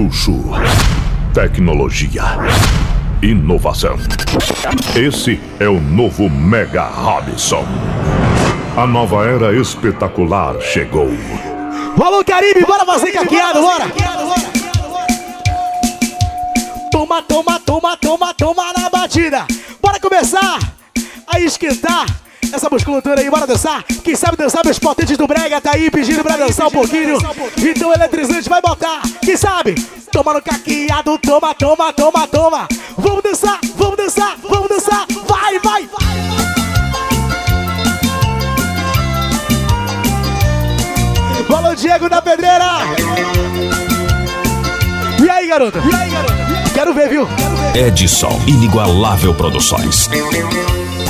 Luxo, tecnologia, inovação. Esse é o novo Mega Robson. A nova era espetacular chegou. Alô, Caribe, bora fazer caqueado, bora! Toma, toma, toma, toma, toma na batida. Bora começar a esquentar essa musculatura aí, bora dançar. Quem sabe dançar, meus potentes do Brega tá aí pedindo pra dançar um pouquinho. Então o eletrizante vai botar. Quem sabe? Toma no caqueado, toma, toma, toma, toma. Vamos dançar, vamos dançar, vamos dançar. Vai, vai, Valeu, Diego da Pedreira. E aí, garota? E aí, garota? Quero ver, viu? Edson Inigualável Produções.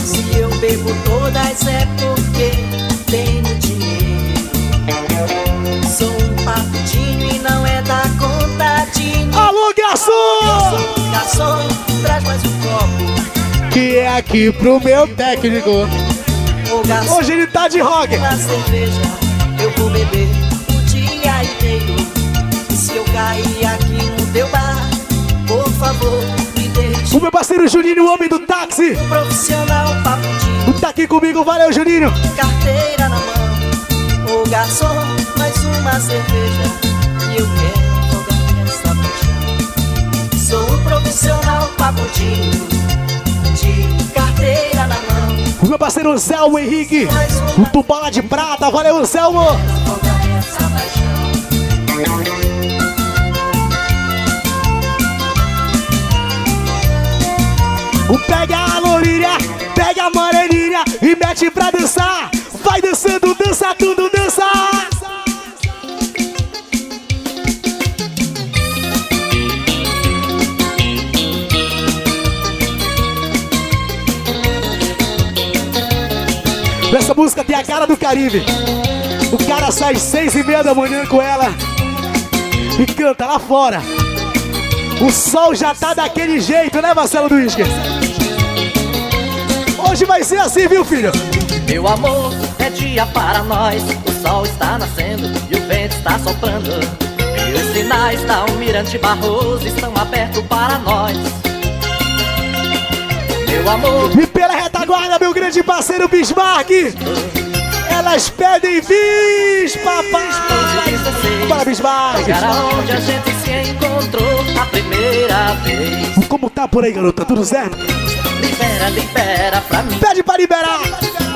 Se eu bebo todas é porque tenho dinheiro. Sou um papudinho e não é da contadinho. Alô, garçom! Garçom, traz mais um copo. Que é aqui pro meu técnico. Ô garçom, Hoje ele tá de rock. na cerveja eu vou beber o dia inteiro. E se eu cair aqui no teu bar, por favor. O meu parceiro Juninho, o homem do táxi. Um profissional papudinho. Tá aqui comigo, valeu, Juninho. carteira na mão. Ô garçom, mais uma cerveja e eu quero afogar essa paixão. Sou um profissional papudinho, de carteira na mão. O meu parceiro Zelmo Henrique. O Tubala de Prata, valeu, Zelmo. Afogar essa paixão. Pega a lourinha, pega a moreninha e mete pra dançar. Vai dançando, dança tudo, dança. Essa música tem a cara do Caribe. O cara sai às seis e meia da manhã com ela e canta lá fora. O sol já tá daquele jeito, né, Marcelo do? Hoje vai ser assim, viu, filho? Meu amor, é dia para nós. O sol está nascendo e o vento está soprando. E os sinais da Almirante Barroso estão abertos para nós. Meu amor, E pela retaguarda, meu grande parceiro Bismarck. Elas pedem bis, papai. Bora, Bismarck. Aonde a gente se encontrou a primeira vez. Como tá por aí, garota? Tudo certo? Libera, libera pra mim. Pede pra liberar.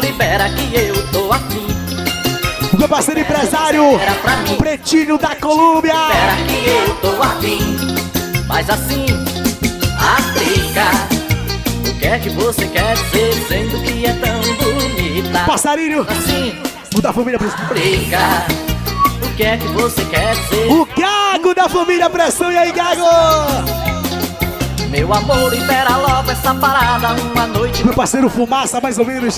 Libera que eu tô aqui. O meu parceiro empresário, Pretinho da Colômbia. Libera que eu tô aqui. Mas assim, África. O que é que você quer dizer dizendo que é tão bonita? Passarinho, Assim, o da família Pressão. África. O que é que você quer dizer? O Gago da família Pressão. E aí, Gago? Meu amor, libera logo essa parada. Uma noite Meu parceiro Fumaça, mais ou menos.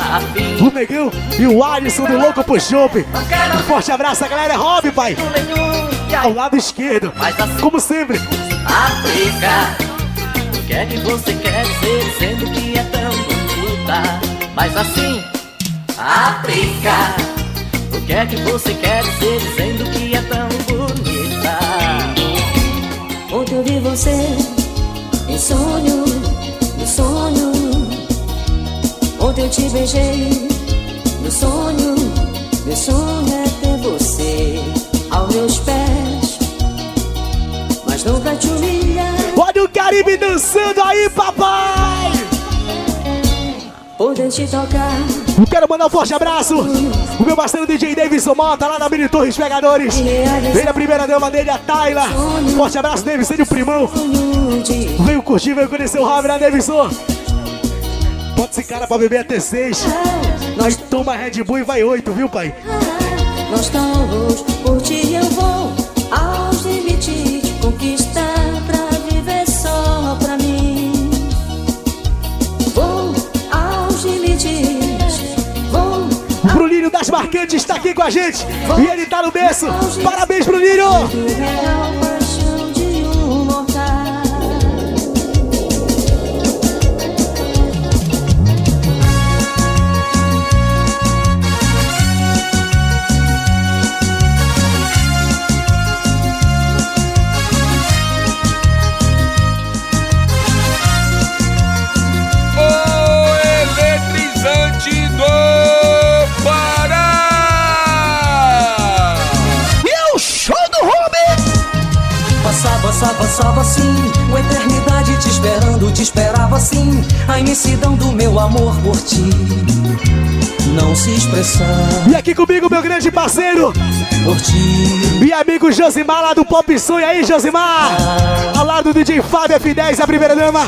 O Negão e o Alisson do Louco pro quero Um forte abraço, a galera. É Rob, pai. nenhum. Ao lado esquerdo. Assim- Como sempre. África. O que é que você quer dizer dizendo que é tão bonita? Mas assim, África. O que é que você quer dizer dizendo que é tão bonita? Ontem eu vi você em sonho, no sonho. Ontem eu te beijei no sonho. Meu sonho é ter você aos meus pés, mas não pra te humilhar. Olha o Caribe dançando aí, papai. Poder te tocar, Quero mandar um forte abraço. O meu parceiro DJ Davidson Mota, lá na Mini Torres Pegadores. Vem a primeira dama dele, a Tayla. Forte abraço, Davidson, o primão. Veio curtir, veio conhecer o Robin, né, Davidson? Bota esse cara pra beber até seis. Nós toma Red Bull e vai oito, viu, pai? nós estamos por ti eu vou Bruninho das Marcantes tá aqui com a gente. E ele tá no berço. Parabéns, Bruninho! Passava, passava assim Uma eternidade te esperando, te esperava assim A imensidão do meu amor por ti Não se expressar E aqui comigo, meu grande parceiro Por ti E amigo Josimar lá do Pop Sonho aí, Josimar Ao lado do DJ Fábio F10, a primeira dama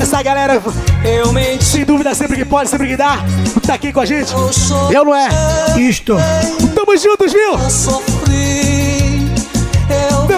essa galera, eu menti. sem dúvida, sempre que pode, sempre que dá, tá aqui com a gente. Eu, eu não é? Isto. Tamo juntos, viu? Eu sofri.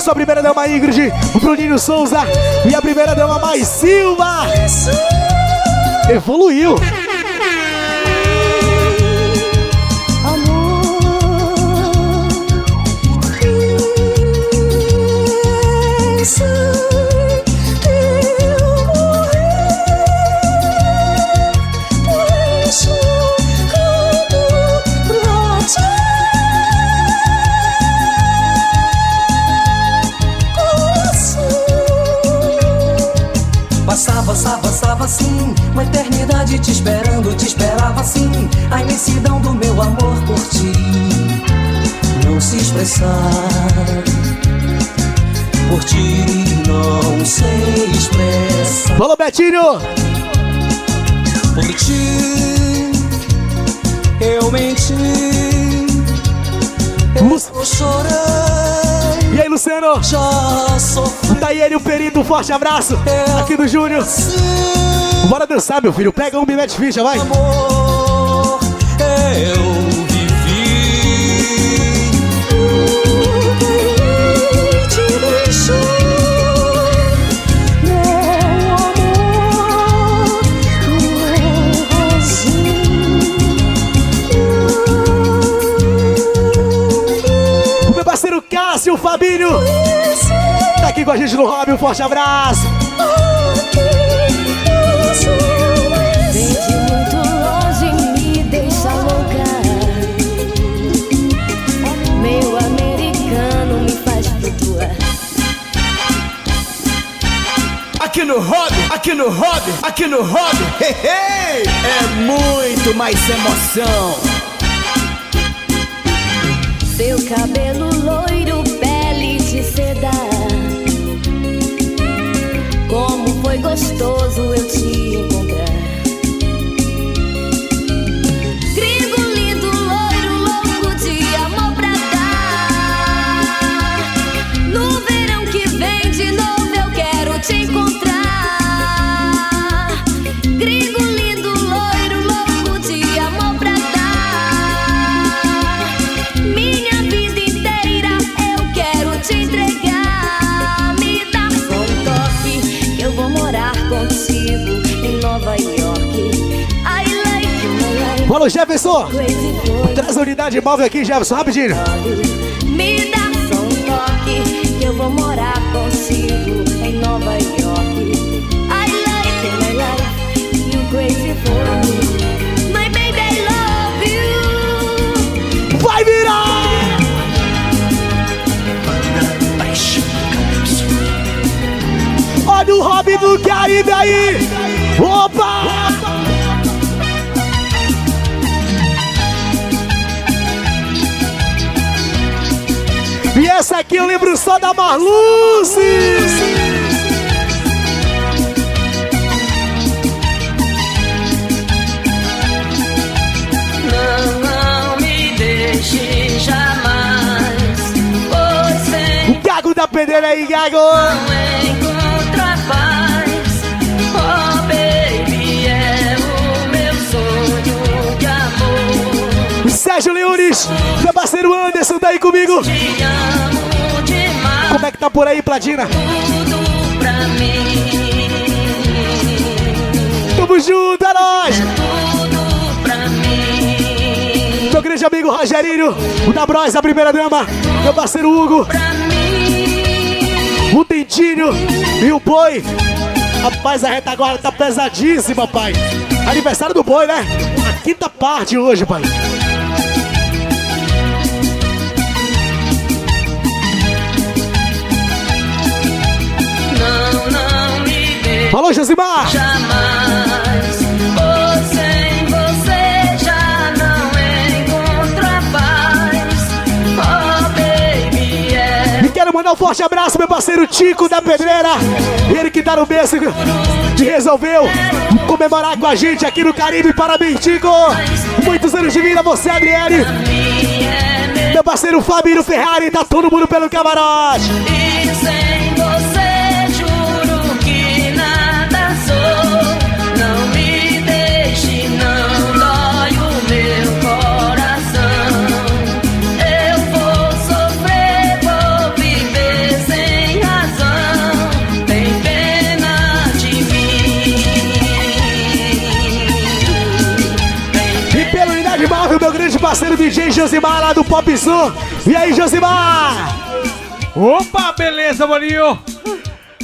A sua primeira dama Ingrid, o Bruninho Souza. E a primeira dama Mais Silva. Evoluiu. Betinho! Por ti eu menti, eu chorei. E aí, Luciano? Já sofri. Tá aí ele, o perito, um forte abraço aqui do Júnior. Bora dançar, meu filho. Pega um e mete ficha, vai. Amor, eu Cássio Fabinho. Tá aqui com a gente no Hobby. Um forte abraço. Aqui no hobby, aqui no hobby, aqui no hobby, hey, hey, é muito mais emoção. Seu cabelo Como foi gostoso eu Bora, Jefferson. Traz a unidade móvel aqui, Jefferson, rapidinho. Me dá só um toque que eu vou morar contigo em Nova York. I like it, I like you crazy for me. My baby, I love you. Vai virar! Olha o Hobby do Caribe aí! Opa! Essa aqui eu lembro só da Marluce! Não, não me deixe jamais. O Gago da Pedreira aí, Gago! Sérgio Leones, meu parceiro Anderson tá aí comigo. Como é que tá por aí, Platina? Tudo pra mim. Tamo junto, é nóis! Tudo pra mim. Meu grande amigo Rogerinho, o da Bros, a primeira dama, meu parceiro Hugo. O Dentinho e o Boi. Rapaz, a retaguarda tá pesadíssima, pai. Aniversário do Boi, né? A quinta parte hoje, pai. Falou, Josimar! jamais. Pois sem você já não encontro a paz. Oh, baby, é E quero mandar um forte abraço, meu parceiro Tico da Pedreira. Ele que tá no berço e resolveu comemorar com a gente aqui no Caribe. Parabéns, Tico! Muitos anos de vida, você, Adriele. é meu. Meu parceiro Fabinho Ferrari, tá todo mundo pelo camarote. DJ Josimar lá do Pop Sul. E aí, Josimar? Opa, beleza, maninho?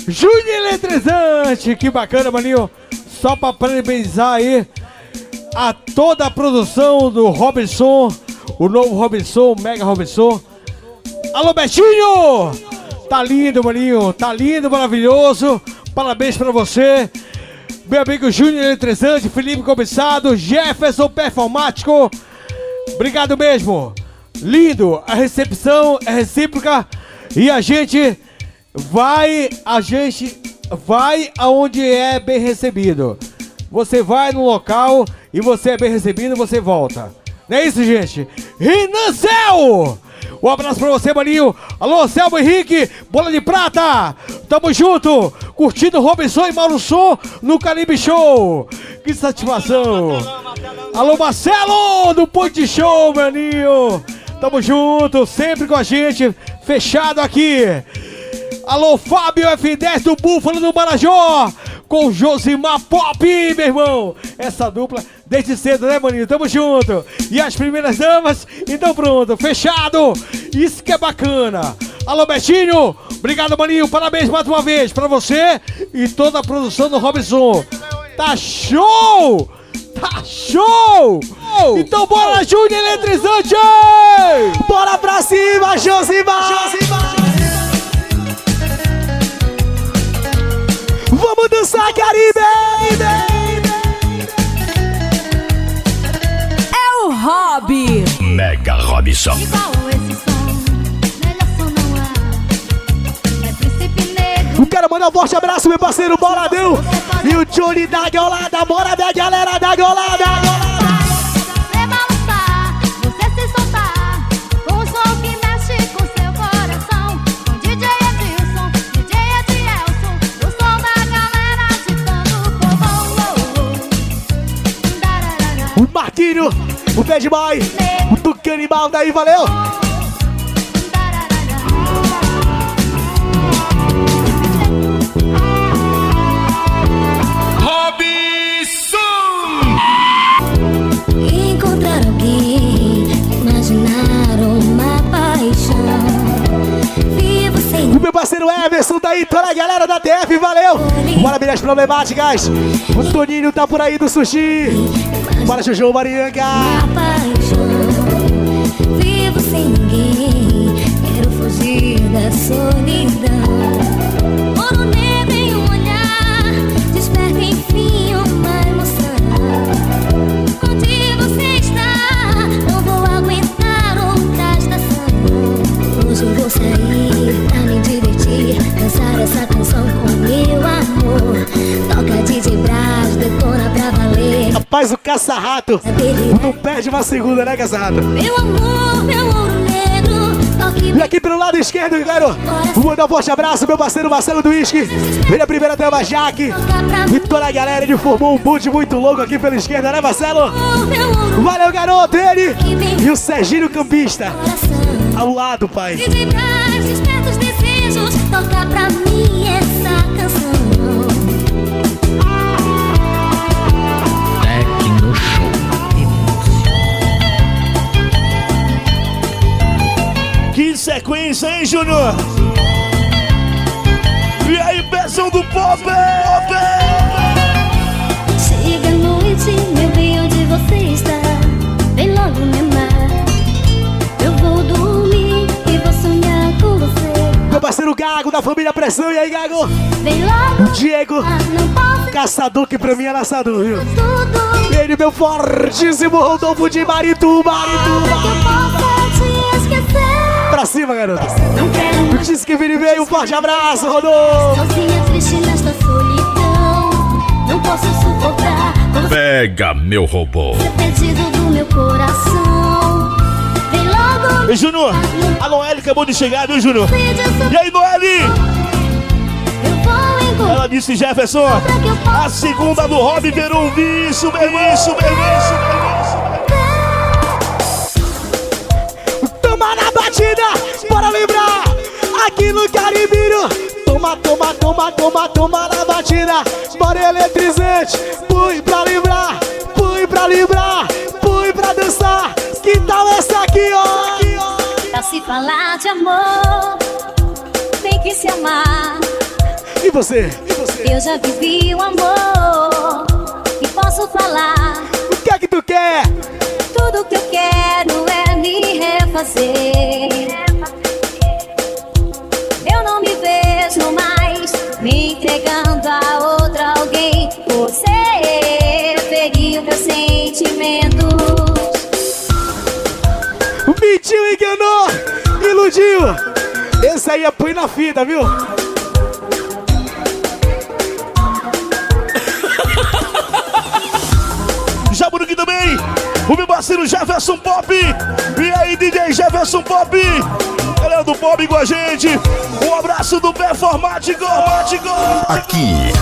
Júnior Eletrizante, que bacana, maninho. Só pra parabenizar aí a toda a produção do Robinson, o novo Robinson, o Mega Robinson. Alô, Betinho! Tá lindo, maninho, tá lindo, maravilhoso. Parabéns pra você. Meu amigo Júnior Eletrizante, Felipe Cobiçado, Jefferson Performático. Obrigado mesmo. Lindo. A recepção é recíproca e a gente vai, a gente vai aonde é bem recebido. Você vai no local e você é bem recebido, você volta. Não é isso, gente? Renan Céu! Um abraço pra você, maninho. Alô, Selmo Henrique, bola de prata. Tamo junto, curtindo Robinson e Mauro Som no Caribe Show. Que satisfação. Alô, Marcelo, do Ponte Show, maninho. Tamo junto, sempre com a gente, fechado aqui. Alô, Fábio F10 do Búfalo do Marajó, com Josimar Pop, meu irmão. Essa dupla desde cedo, né, maninho? Tamo junto. E as primeiras damas, então pronto, fechado. Isso que é bacana. Alô, Betinho, obrigado, maninho. Parabéns mais uma vez pra você e toda a produção do Robinson. Tá show! Tá show! Então bora, Júnior Eletrizante! Bora pra cima, Josimar! Vamos dançar, Caribe! É o Hobby. Mega Robson. Igual esse som, Eu quero mandar um forte abraço, meu parceiro Boladão e o Johnny da Golada. Bora, minha galera da Golada! O som que mexe com seu coração. Com DJ Edilson, DJ Edielson. O som da galera agitando o povão. Dararara. O Marquinho, o Bad Boy, o Tuca Animal daí, valeu! Parceiro Everson daí, toda a galera da TF, valeu! Bora, milhas problemáticas! O Toninho tá por aí do sushi! Bora, Jojo Marianga! Vivo sem ninguém, quero fugir da solidão. Rapaz, o caça-rato não perde uma segunda, né, caça-rato? Meu amor, meu ouro negro, E aqui pelo lado esquerdo, quero mandar um forte abraço, meu parceiro Marcelo do Whisky. Ele é a primeira dama, Jaque. E toda a galera, ele formou um boot muito louco aqui pela esquerda, né, Marcelo? Valeu, garoto, ele e o Serginho Campista. Ao lado, pai. Brás, desperta os desejos, toca pra mim essa canção. Sequência, hein, Júnior? Leão do Pop! Chega a noite, meu bem, onde você está? Vem logo me amar. Eu vou dormir e vou sonhar com você. Meu parceiro Gago da família Pressão. E aí, Gago? Vem logo. Diego, Ah, caçador que pra mim é laçador, viu? tudo. Ele, meu fortíssimo Rodolfo de Marituba. Que Pra cima, garoto. Não quero Disse que vire veio. Um forte abraço, Rodolfo. sozinha, triste nesta solidão. Não posso suportar você Pega, meu robô. ser perdido do meu coração. Vem logo. Ei, Júnior, a Noelle acabou de chegar, viu, Júnior? E aí, Noelle? Ela disse, Jefferson, a segunda do Hobby virou um vício, meu. Isso, meu. Isso, meu. Batida, bora lembrar. Aqui no Caribiro. Toma, toma, toma, toma, toma na batida. Bora eletrizante. Fui pra lembrar, fui pra lembrar, fui pra dançar. Que tal essa aqui, ó? Pra se falar de amor, tem que se amar. E você? E você? Eu já vivi o amor e posso falar. O que é que tu quer? Tudo que eu quero é me refazer. Eu não me vejo mais me entregando a outra alguém. Você feriu meus sentimentos. Mentiu, enganou, iludiu. Esse aí é na fita, viu? Jaburuqui também. O meu parceiro Jefferson Pop. E aí, DJ Jefferson Pop. Galera do Pop com a gente. Um abraço do. Performático. Aqui,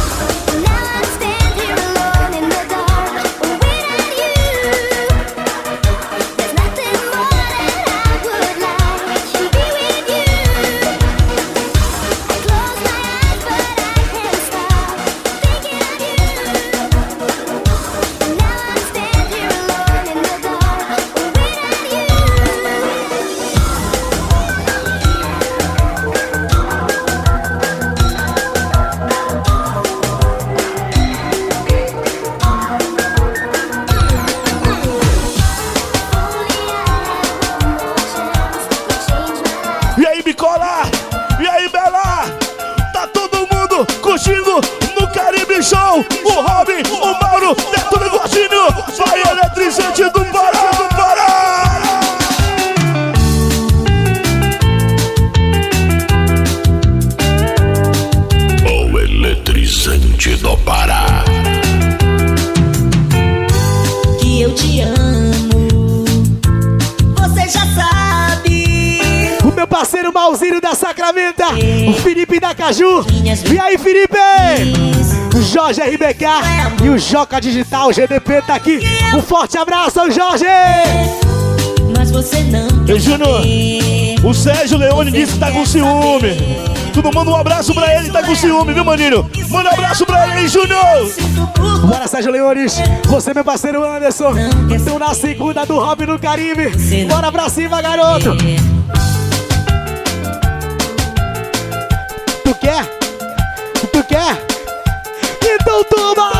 Felipe da Caju. E aí, Felipe? O Jorge RBK e o Joca Digital GDP tá aqui. Um forte abraço ao Jorge! Mas você não. Ei, Júnior, o Sérgio Leone disse que tá com ciúme. Tudo manda um abraço pra ele, tá com ciúme, viu, maninho? Manda um abraço pra ele, Júnior. Bora, Sérgio Leones. Você, meu parceiro Anderson. Estão na segunda do Hobby no Caribe. Bora pra cima, garoto. Tu quer? Tu quer? Então toma!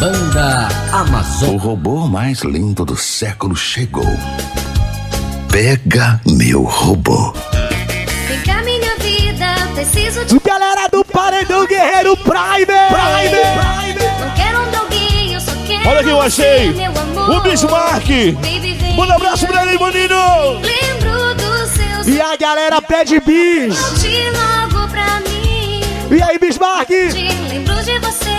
Banda Amazon. O robô mais lindo do século chegou. Pega meu robô. Vem cá, minha vida, preciso de. Galera do Paredão Guerreiro Prime! Prime! Não Olha quem eu achei. O Bismarck. Manda um abraço pra ele, seus. E a galera pede bis! E aí, Bismarck? Te lembro de você.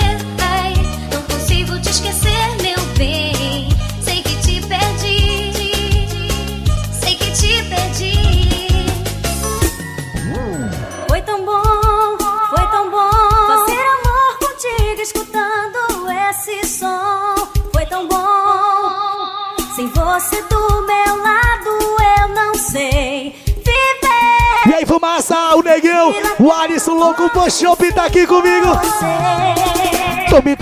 negão. O Alisson Louco Pochop tá aqui comigo. Tome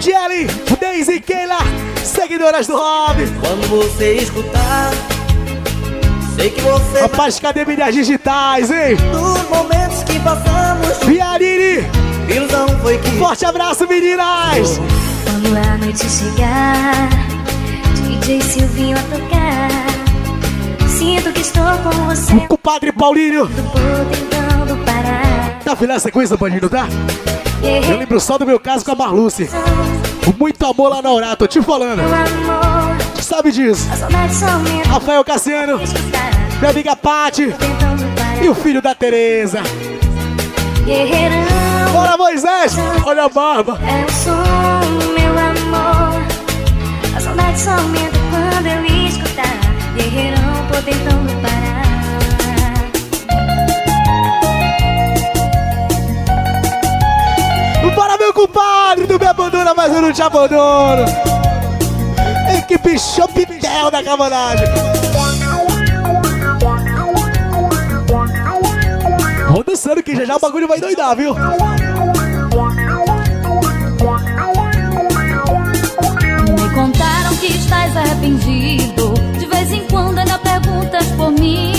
Jelly, Daisy Keila, seguidoras do Rob. Quando você escutar, sei que você. Rapaz, cadê milhas digitais, hein? No momento passamos, Viarini, ilusão foi que forte abraço, meninas. Quando a noite chegar, DJ Silvinho a tocar. Sinto que estou com você, O compadre Paulinho. tentando parar. Tá filhando a sequência, bandido, tá? Eu lembro só do meu caso com a Marluce. Muito amor lá na Urá, tô te falando. meu amor, Sabe disso? a. Rafael Cassiano, minha amiga Pati parar. e o filho da Tereza. Guerreirão, Bora, Moisés! Olha a barba. é o som, meu amor. A saudade só aumenta quando eu escutar. Guerreirão, tô tentando parar. Bora, meu compadre! Tu me abandona, mas eu não te abandono. Equipe Chopitel da Cabanagem. Vou dançando que já já o bagulho vai doidar, viu? Me contaram que estás arrependido. De vez em quando ainda perguntas por mim.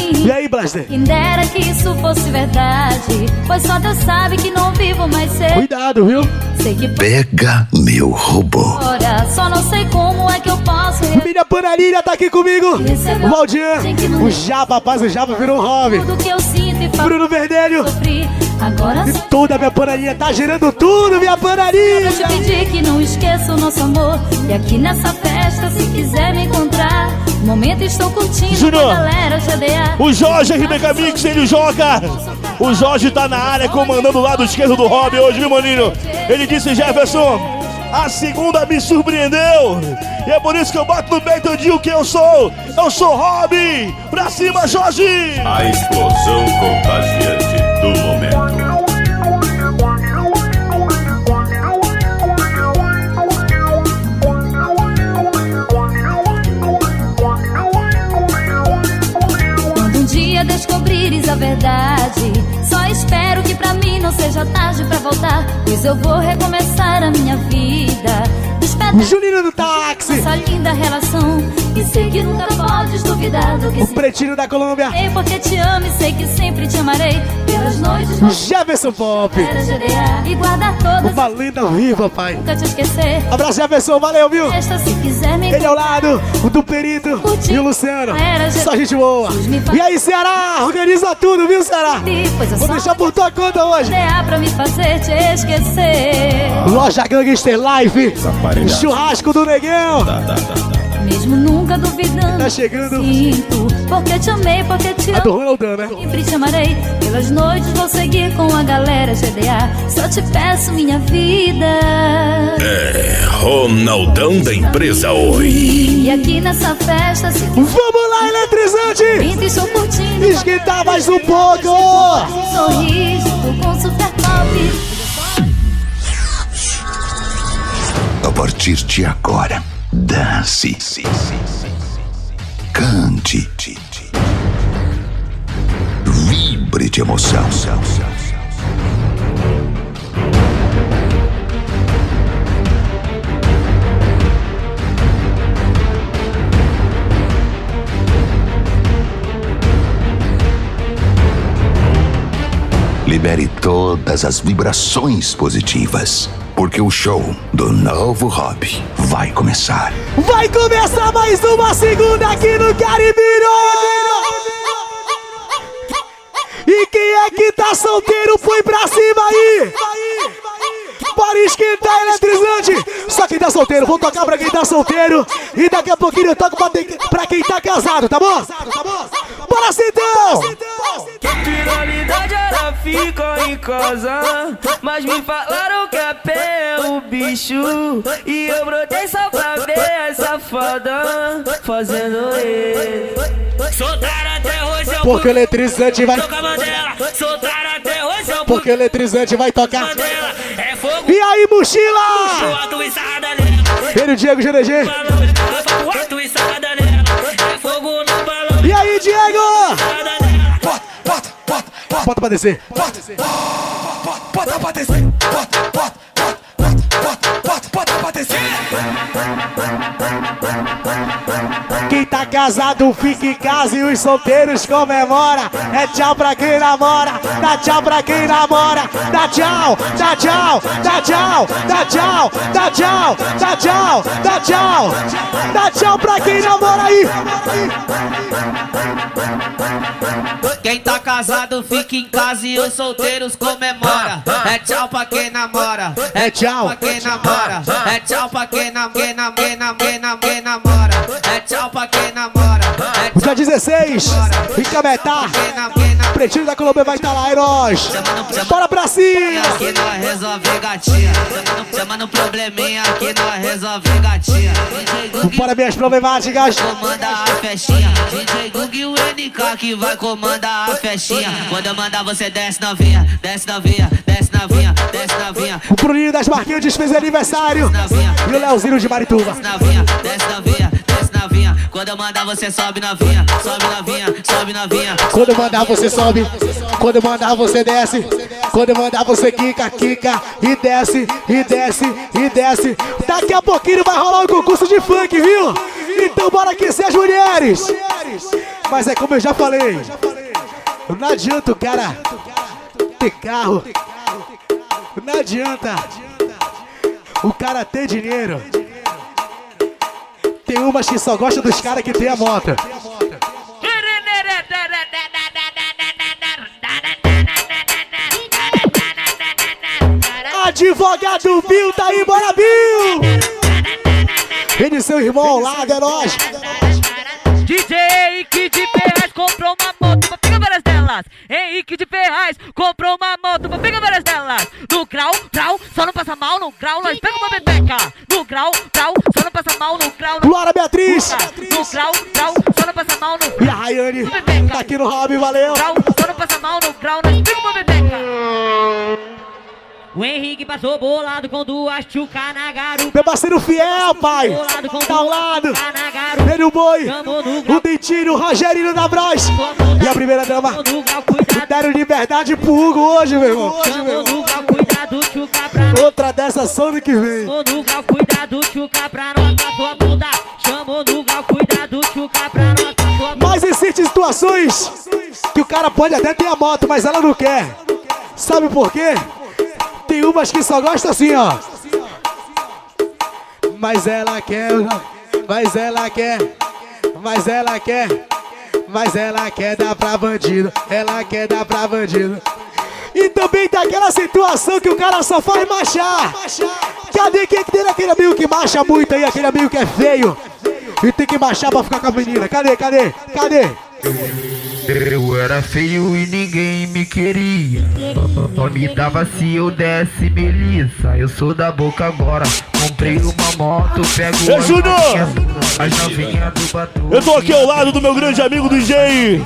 Aí, Blaster? Quem dera que isso fosse verdade. Pois só Deus sabe que não vivo mais ser. Cuidado, viu? Sei que Pega meu robô. fora. Só não sei como é que eu posso. Minha Panarilha tá aqui comigo. O Valdian, o Japa, rapaz, o Japa virou um hobby. Tudo que eu sinto e. Bruno Verdelho. Sofri. Agora E toda a minha panarinha tá girando tudo, minha Eu te panarinha. pedi que não esqueça o nosso amor. E aqui nessa festa, se quiser me encontrar, momento estou curtindo a galera GDA. O Jorge RBK Mix, ele joga. O Jorge tá na área comandando o lado esquerdo do Hobby hoje, viu, maninho? Ele disse, Jefferson, a segunda me surpreendeu. E é por isso que eu bato no peito e digo que eu sou. Eu sou Hobby. Pra cima, Jorge. A explosão contagiante verdade, só espero que pra mim não seja tarde pra voltar. Pois eu vou recomeçar a minha vida. Dos pedaços Julinho do táxi. dessa linda relação. E sei que nunca podes duvidar do que O pretinho da Colômbia. sei. Porque te amo e sei que sempre te amarei. Pelas noites vou Jefferson Pop. e guardar todas. Uma lenda viva, pai. Nunca te esquecer. Abraço, Jefferson. Valeu, viu? Esta se quiser me Ele ao lado, o do Perito e o Luciano. Só gente boa. E aí, Ceará? Organiza tudo, viu, Ceará? Vou deixar por tua conta hoje. Pra me fazer te esquecer. Loja Gangster Life. aparelhagens. Churrasco do Negão. Mesmo nunca duvidando. Tá chegando. Sinto, porque te amei, porque te A do amo. Ronaldão, né? Sempre te amarei. Pelas noites vou seguir com a galera GDA. Só te peço minha vida. É, Ronaldão da empresa Oi. E aqui nessa festa, se Vamos lá, eletrizante! Estou curtindo. Esquentar mais um pouco! Sorriso, tô com super pop. A partir de agora, dance. Cante. Vibre de emoção. Libere todas as vibrações positivas, porque o show do novo hobby vai começar. Vai começar mais uma segunda aqui no Caribiro! E quem é que tá solteiro, põe pra cima aí! Bora esquentar eletrizante! Só quem tá solteiro, vou tocar pra quem tá solteiro e daqui a pouquinho eu toco pra, quem tá casado, tá bom? Bora então! Finalidade ela fica em casa Mas me falaram que a pé é o bicho E eu brotei só pra ver essa foda Fazendo isso Soltar até hoje eu Porque o eletrizante vai. Toca a mandela Soltar até hoje eu Porque o eletrizante vai tocar. mandela É fogo E aí, mochila! nela Ele, o Diego GDG. Nela É fogo no E aí, Diego? sarrada nela Bota pra descer. Bota pra descer, bota, bota, Quem tá casado fica em casa e os solteiros comemora. É tchau pra quem namora, dá tchau pra quem namora. Dá tchau, dá tchau, dá tchau, dá tchau, dá tchau, dá tchau, dá tchau. Dá tchau pra quem namora aí. Quem tá casado fica em casa e os solteiros comemora. É tchau pra quem namora. É tchau quem namora. É tchau pra quem nam, quem nam, quem nam, quem nam, quem namora. É tchau pra quem namora. É Dia 16, em Cametá. Pretinho da Colômbia vai estar lá, e nós. Bora pra cima! Aqui nós resolve gatinha. Chama no probleminha que nós resolve gatinha. Bora minhas problemáticas. comanda a festinha. DJ Gug e o NK que vai comandar a festinha. Quando eu mandar você desce novinha, desce novinha, desce novinha, desce novinha. O Bruninho das Marquinhos fez aniversário. E o Leozinho de Marituba. desce novinha, desce novinha. Quando eu mandar você sobe novinha, sobe novinha, sobe novinha. Quando eu mandar você sobe, quando eu mandar você desce, quando eu mandar você quica, quica e desce, e desce, e desce. Daqui a pouquinho vai rolar um concurso de funk, viu? Então bora aquecer as mulheres. Mas é como eu já falei, não adianta o cara ter carro, não adianta o cara ter dinheiro. Tem umas que só gostam dos caras que tem a moto. Advogado Bill tá aí, bora Bill! Ele e seu irmão lado, é nóis. DJ Henrique de Ferraz comprou uma moto pra pegar várias delas. Henrique de Ferraz comprou uma moto pra pegar várias delas. No grau, grau, só não passa mal no grau, nós pega uma bebeca. No grau, grau, só não passa mal no grau. nós- Glória Beatriz! No grau, grau, só não passa mal no E a Rayane tá aqui no hobby, valeu! grau, só não passa mal no grau, nós pega uma bebeca. O Henrique passou bolado com duas tchuca na garupa. Meu parceiro fiel, pai! Tá ao lado! Ele o boi! O Dentinho, o Rogerinho da Bros! E a primeira dama! Deram liberdade pro Hugo hoje, meu irmão! Hoje, meu irmão. Outra dessa só ano que vem! Chamou no grau, cuidado, tchuca pra nota tua bunda. Chamou no grau, cuidado, tchuca pra nota tua bunda. Mas existem situações que o cara pode até ter a moto, mas ela não quer. Sabe por quê? Tem umas que só gostam assim, ó. Mas ela quer, mas ela quer, mas ela quer, mas ela quer dar pra bandido, ela quer dar pra bandido. E também tem aquela situação que o cara só faz marchar. Cadê quem que tem aquele amigo que marcha muito aí, aquele amigo que é feio? E tem que marchar pra ficar com a menina. Cadê, cadê, cadê? Eu era feio e ninguém me queria. Só me dava se eu desse melissa. Eu sou da boca agora. Comprei uma moto, pego Ei, Júnior! Eu tô aqui ao lado do meu grande amigo DJ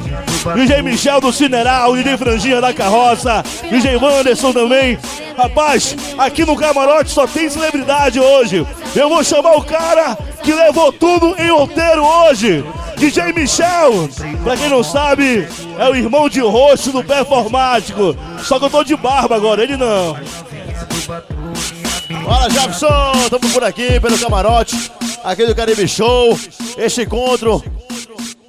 DJ Michel do Cineral, DJ Franjinha da Carroça, DJ Wanderson também. Rapaz, aqui no camarote só tem celebridade hoje. Eu vou chamar o cara que levou tudo em roteiro hoje. DJ Michel, pra quem não sabe, é o irmão de rosto do performático. Só que eu tô de barba agora, ele não. Fala Jefferson, estamos por aqui pelo camarote, aqui do Caribe Show. Este encontro,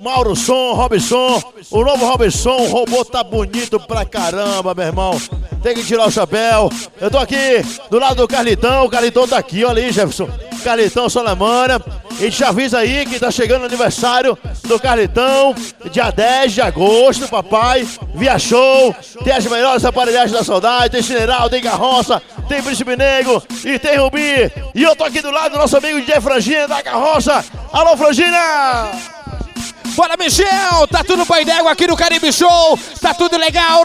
Mauro Som, Robson, o novo Robson, o robô tá bonito pra caramba, meu irmão. Tem que tirar o chapéu. Eu tô aqui do lado do Carlitão, o Carlitão tá aqui, olha aí, Jefferson. Carlitão Solemana. Gente já avisa aí que tá chegando o aniversário do Carlitão, dia 10 de agosto, papai. Via show, tem as melhores aparelhagens da saudade, tem General, tem Carroça, tem Príncipe Negro e tem Rubi. E eu tô aqui do lado do nosso amigo DJ Franginha da Carroça. Alô, Franginha! Bora, Michel! Tá tudo pai d'égua aqui no Caribe Show! Tá tudo legal!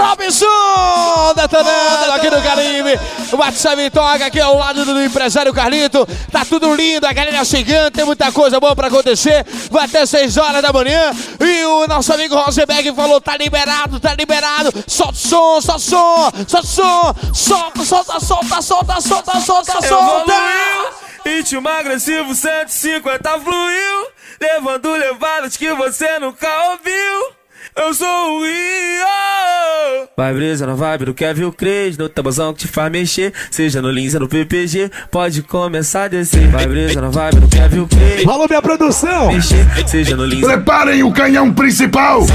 Robinson detonando aqui no Caribe. O WhatsApp toca aqui ao lado do empresário Carlito. Tá tudo lindo, a galera chegando, tem muita coisa boa pra acontecer. Vai até 6 horas da manhã. E o nosso amigo Rosenberg falou: tá liberado, tá liberado. Solta o som, solta o som, solta o som. Solta, solta, solta, solta, solta, solta, solta. Evoluiu, ritmo agressivo 150 fluiu, levando levadas que você nunca ouviu. Eu sou o Rio. Vai brisa na vibe do Kevin o Cres, no tabuzão que te faz mexer. Seja no Lins ou no PPG, pode começar a descer. Vai brisa na vibe do Kevin o Cres. Falou minha produção! Mexer, seja no Lins. Preparem o canhão principal!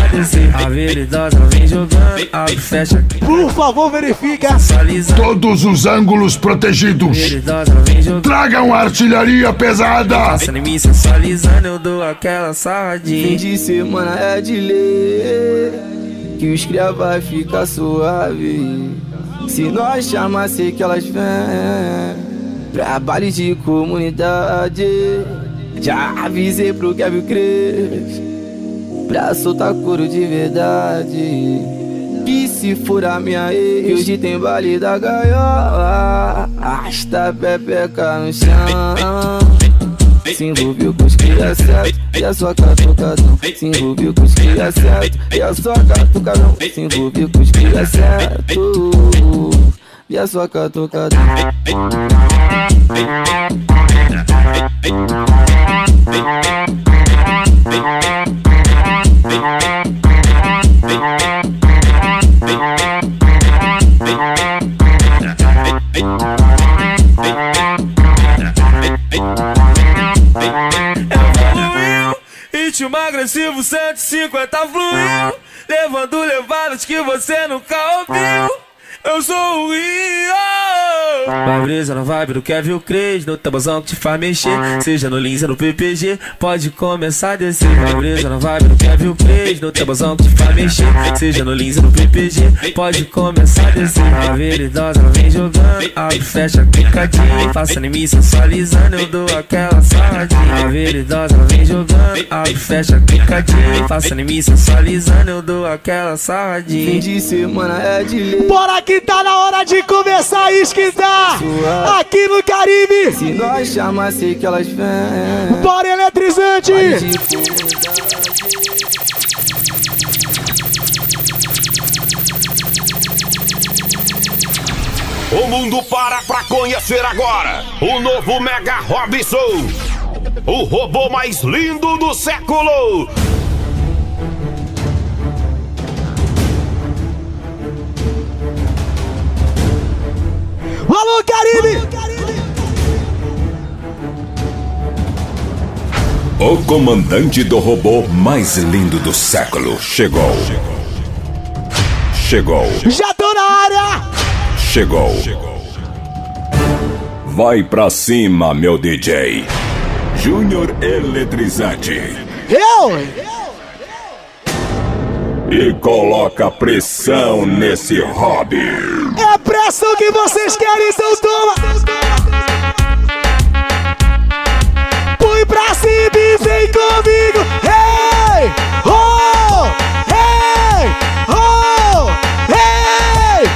A veridosa ela vem jogando, abre, fecha, Por favor, verifica. Todos os ângulos protegidos. veridosa ela vem jogando. Tragam artilharia pesada! Passa em mim sensualizando, eu dou aquela Fim sarradinha. de semana é de Que os cria vai ficar suave. Se nós chamar, sei que elas vêm Trabalho de comunidade. Já avisei pro Kevin Cres Pra soltar couro de verdade. Que se for a minha ex Hoje tem baile da gaiola. Arrasta a pepeca no chão se envolveu com os cria certo E a sua catucadão Se envolveu com os cria certo E a sua catucadão Se envolveu com os cria certo E a sua catucadão Evoluiu, agressivo 150 fluiu Levando levadas que você nunca ouviu. Eu sou o Rio Vai brisa na vibe do Kevin o Cres No tabuzão que te faz mexer. Seja no Lins ou no PPG Pode começar a descer. Vai brisa na vibe do Kevin o Cres No tabuzão que te faz mexer. Seja no Lins ou no PPG Pode começar a descer. A veridosa ela vem jogando Abre, fecha, picadinho Faça em mim sensualizando Eu dou aquela sarradinha A veridosa ela vem jogando Abre, fecha, picadinho Faça em mim sensualizando Eu dou aquela Fim sarradinha de semana é de ler Bora que tá na hora de começar a esquentar! Aqui no Caribe! Se nós chamar, sei que elas vêm Bora eletrizante! O mundo para pra conhecer agora o novo Mega Robson, o robô mais lindo do século. Alô, Caribe! O comandante do robô mais lindo do século chegou. Chegou. Já tô na área! Chegou. Vai pra cima, meu DJ. Júnior Eletrizante. Eu! E coloca pressão nesse hobby. É a pressão que vocês querem, então toma! Põe pra cima e vem comigo! Hey! Oh! Hey! Oh! Hey!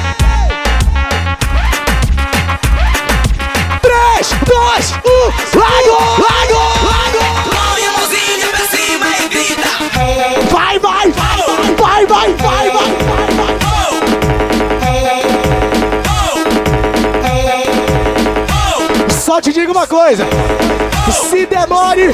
Três, dois, um, lago! Vai, vai, vai, vai! vai. Só te digo uma coisa: se demore,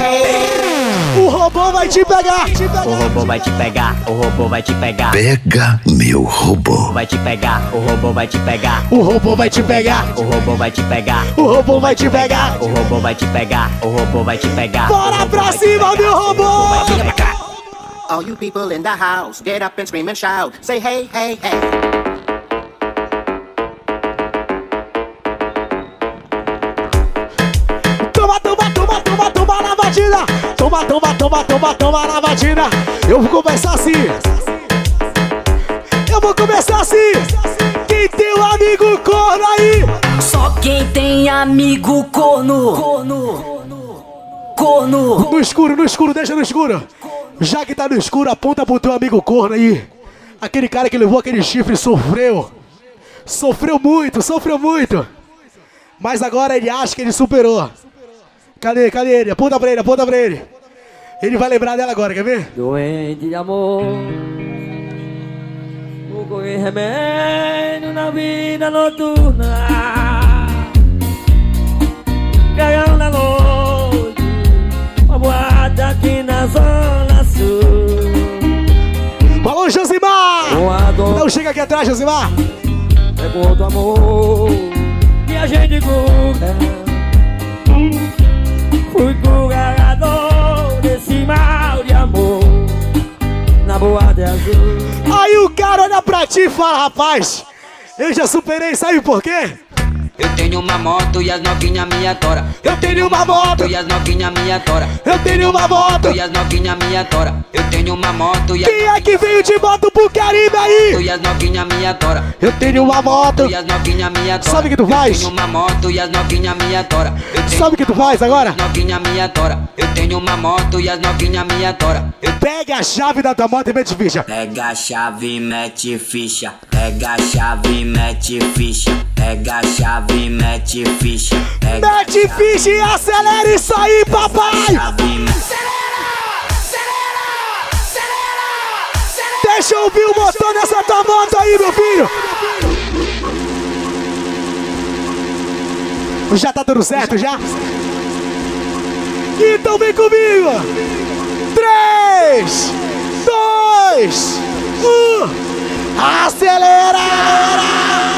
o robô vai te pegar! O robô vai te pegar, o robô vai te pegar. Pega meu robô. Vai te pegar, o robô vai te pegar. O robô vai te pegar! O robô vai te pegar. O robô vai te pegar! O robô vai te pegar. O robô vai te pegar. Bora pra cima, meu robô! All you people in the house, get up and scream and shout. Say hey, hey, hey. Toma, toma, toma, toma, toma na batida! Toma, toma, toma, toma, toma na batida! Eu vou começar assim! Eu vou começar assim! Quem tem um amigo corno aí? Só quem tem amigo corno. Corno. Corno. No escuro, no escuro, deixa no escuro! Já que tá no escuro, aponta pro teu amigo corno aí! Aquele cara que levou aquele chifre sofreu! Sofreu muito, sofreu muito! Mas agora ele acha que ele superou! Cadê, cadê ele? Aponta pra ele, aponta pra ele! Ele vai lembrar dela agora, quer ver? Doente de amor Fogo e remédio na vida noturna Caião da noite Uma boate aqui na zona Alô, Josimar! Não chega aqui atrás, Josimar. É com outro amor que a gente gruda. Fui curador desse mal de amor na boate azul. Aí o cara olha pra ti e fala, rapaz, eu já superei, sabe por quê? Eu tenho uma moto e as novinha me adora. Eu tenho uma moto e as novinha me adora. Eu tenho uma moto e as novinha me adora. Eu tenho uma moto e as Quem é que veio de moto pro Caribe aí? e as novinha me adora. Eu tenho uma moto E as novinha me adora. Sabe o que tu faz? Eu tenho uma moto e as novinha me adora. Sabe o que tu faz agora? novinha me adora. Eu tenho uma moto e as novinha me adora. Eu Pega a chave da tua moto e mete ficha. Pega a chave, mete ficha. Pega a chave, mete ficha. Pega a chave, mete ficha. Pega Mete ficha e acelera isso aí, papai! Deixa eu ouvir o motor dessa tua moto aí, meu filho! Já tá dando certo, já? Então vem comigo! 3, 2, 1, acelera!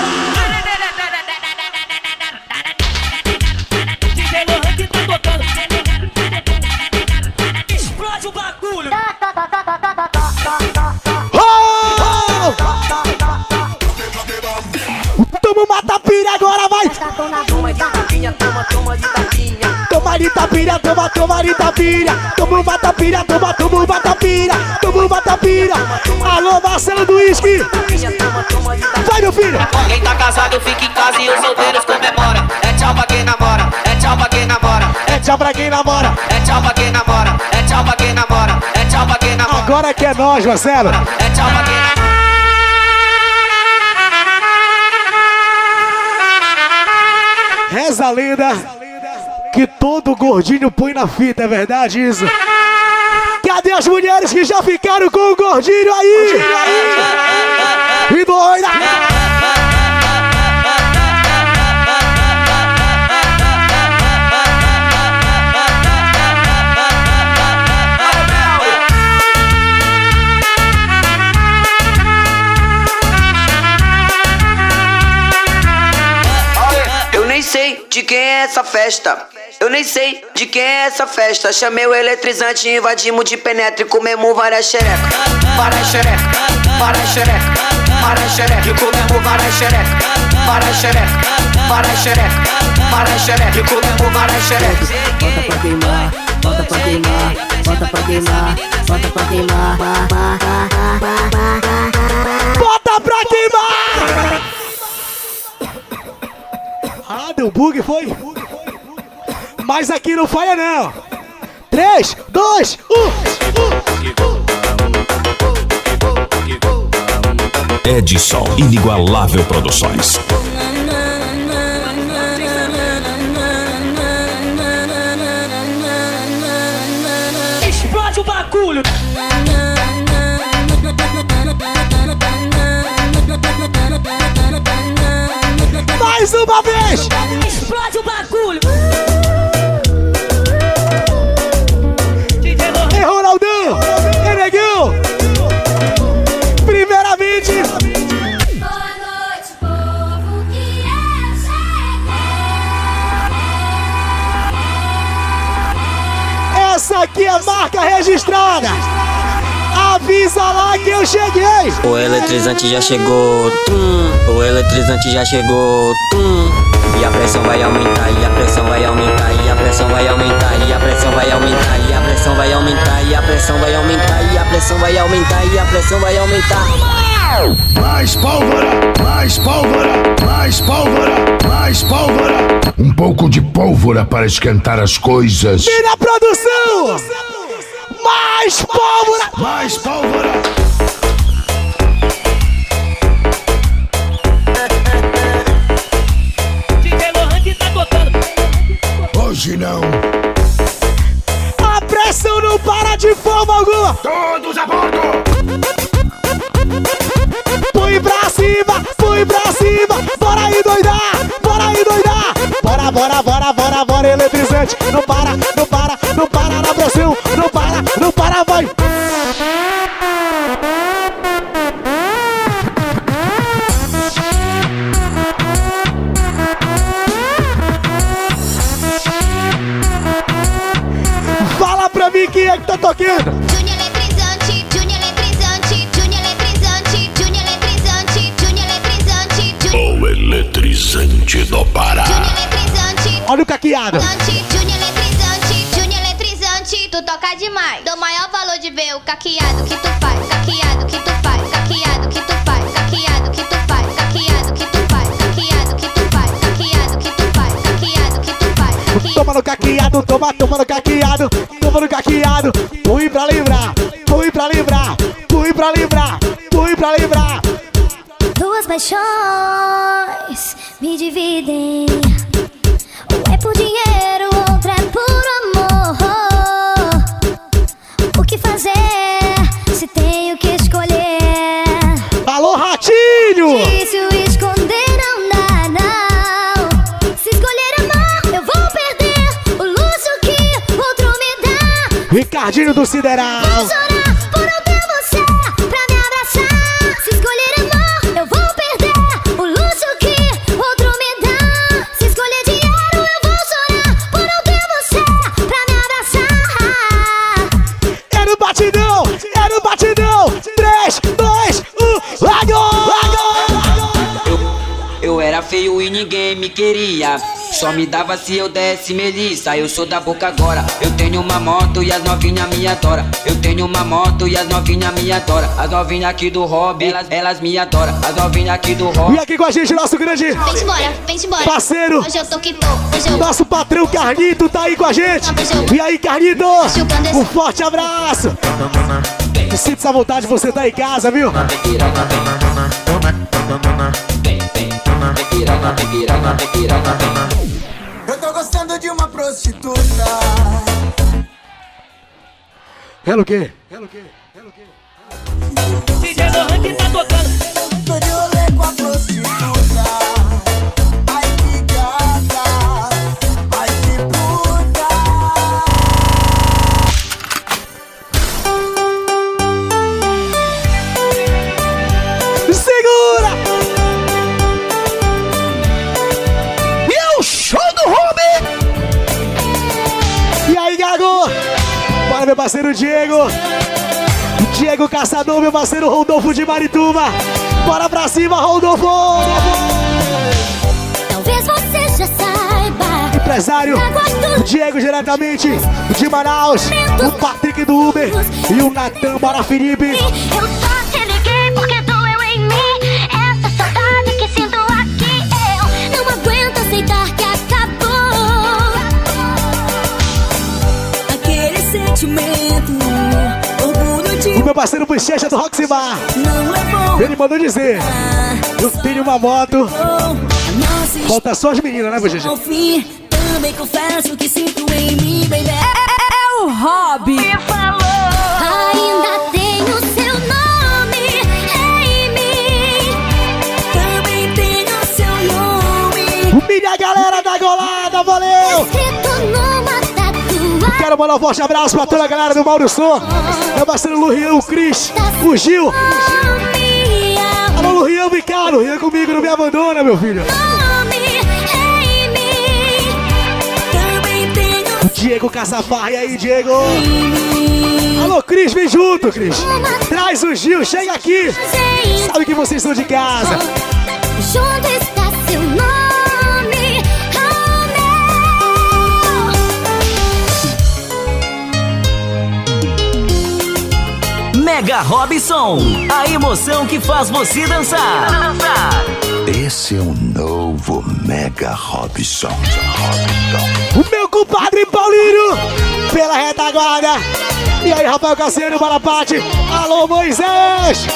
Oh! Toma uma tapinha agora, vai! Toma de tapinha, toma, toma de tapinha. Toma uma tapinha, toma, toma uma tapinha. Toma uma tapinha. Alô, Marcelo do Whisky. Vai, meu filho. Quem tá casado fica em casa e os solteiros comemora. É tchau pra quem namora, é tchau pra quem namora. É tchau pra quem namora. É tchau pra quem namora, Agora que é nós, Marcelo. É tchau. Reza a lenda que todo gordinho põe na fita, é verdade isso? Cadê as mulheres que já ficaram com o gordinho aí? E doida! De quem é essa festa. Eu nem sei de quem é essa festa. Chamei o eletrizante, invadimos de penetra e comemos várias xereca. Várias xereca, várias xereca, várias xereca. E comemos várias xereca. Várias xereca, várias xereca, várias xereca. E comemos várias xereca. Bota pra queimar, bota pra queimar, bota pra queimar, bota pra queimar. Bota pra queimar! Deu bug, foi? Mas aqui não falha, não. 3, 2, 1. Edson Inigualável Produções. Mais uma vez! Explode o bagulho. Ei, Ronaldão! Ei, Negão! Primeiramente, Boa noite, povo, que eu cheguei. essa aqui é a marca registrada. Avisa lá que eu cheguei. O eletrizante já chegou, tum. O eletrizante já chegou, tum. E a pressão vai aumentar, e a pressão vai aumentar, e a pressão vai aumentar, e a pressão vai aumentar, e a pressão vai aumentar, e a pressão vai aumentar, e a pressão vai aumentar, e a pressão vai aumentar. Mais pólvora, mais pólvora, mais pólvora, mais pólvora. Um pouco de pólvora para esquentar as coisas. Vira a produção! Mais pólvora! Mais pólvora! DJ Lohan que tá tocando. Hoje não. A pressão não para de forma alguma! Todos a bordo! Põe pra cima, põe pra cima! Bora aí doidar! Bora aí doidar! Bora, bora, bora, bora, bora, eletrizante! Não para, caqueado, toma, toma no caqueado, toma no caqueado. Ricardinho do Só me dava se eu desse melissa. Eu sou da boca agora. Eu tenho uma moto e as novinhas me adoram. Eu tenho uma moto e as novinhas me adoram. As novinhas aqui do hobby, elas, elas me adoram. As novinhas aqui do hobby. E aqui com a gente, nosso grande Vem embora, vem embora. Parceiro. Hoje eu tô que tô, hoje eu Nosso patrão Carlito tá aí com a gente. E aí, Carlito? Um forte abraço. Sinta-se à vontade, você tá em casa, viu? Eu tô gostando de uma prostituta. Ela o quê? DJ Lohan que tá meu parceiro Diego! Diego Caçador, meu parceiro Rodolfo de Marituba! Bora pra cima, Rodolfo! Talvez você já saiba. Empresário Diego diretamente de Manaus, o Patrick do Uber e o Natan Bora Felipe. Eu meu parceiro Bochecha do Roxy Bar. levou. Ele mandou dizer: Eu tenho uma moto. Falta só as meninas, né, Bochecha? também confesso que sinto em mim, baby. É, o hobby. Me falou. Ainda tenho seu nome em mim. Também tenho seu nome. Minha galera da Golada, valeu! Mandar um forte abraço pra toda a galera do Mauro Som. Meu parceiro Luian, o Cris, o Gil. Alô, Luian, vem cá, Luian comigo, não me abandona, meu filho. O Diego Caçafarra, e aí, Diego? Alô, Cris, vem junto, Cris. Traz o Gil, chega aqui. Sabe que vocês são de casa. Junto Mega Robson, a emoção que faz você dançar. Esse é o novo Mega Robson. O meu compadre Paulinho, pela retaguarda. E aí, Rafael Cassiano, Balapate. Alô, Moisés.